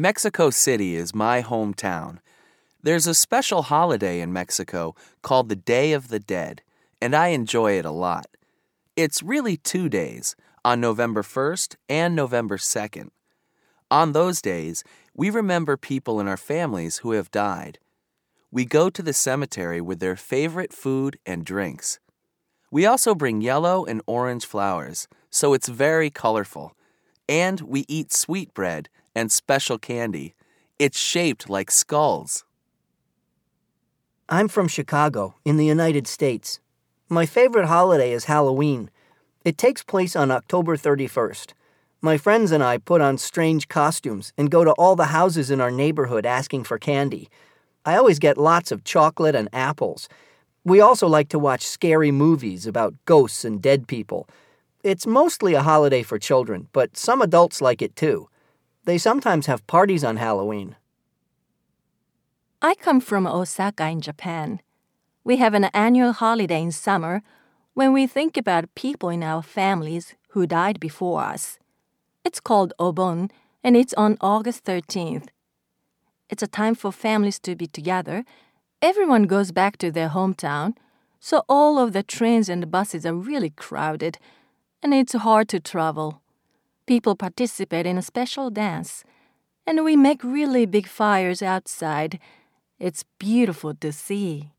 Mexico City is my hometown. There's a special holiday in Mexico called the Day of the Dead, and I enjoy it a lot. It's really two days, on November 1st and November 2nd. On those days, we remember people in our families who have died. We go to the cemetery with their favorite food and drinks. We also bring yellow and orange flowers, so it's very colorful. And we eat sweetbread and special candy. It's shaped like skulls. I'm from Chicago, in the United States. My favorite holiday is Halloween. It takes place on October 31st. My friends and I put on strange costumes and go to all the houses in our neighborhood asking for candy. I always get lots of chocolate and apples. We also like to watch scary movies about ghosts and dead people. It's mostly a holiday for children, but some adults like it too. They sometimes have parties on Halloween. I come from Osaka in Japan. We have an annual holiday in summer when we think about people in our families who died before us. It's called Obon, and it's on August 13th. It's a time for families to be together. Everyone goes back to their hometown, so all of the trains and buses are really crowded, and it's hard to travel. People participate in a special dance, and we make really big fires outside. It's beautiful to see.